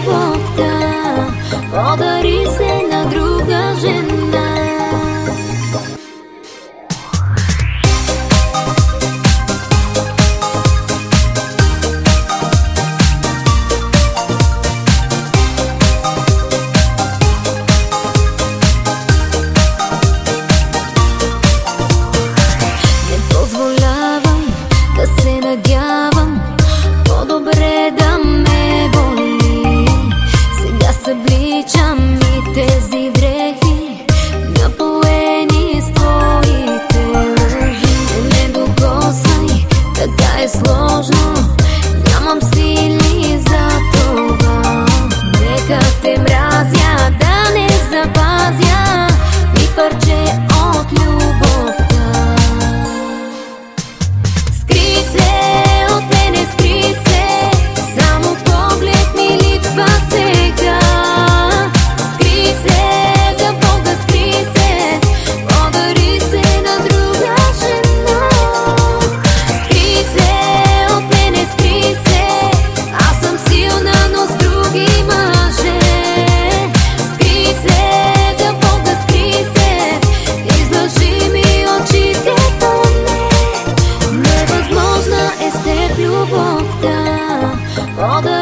bom ficar. Pode. 我的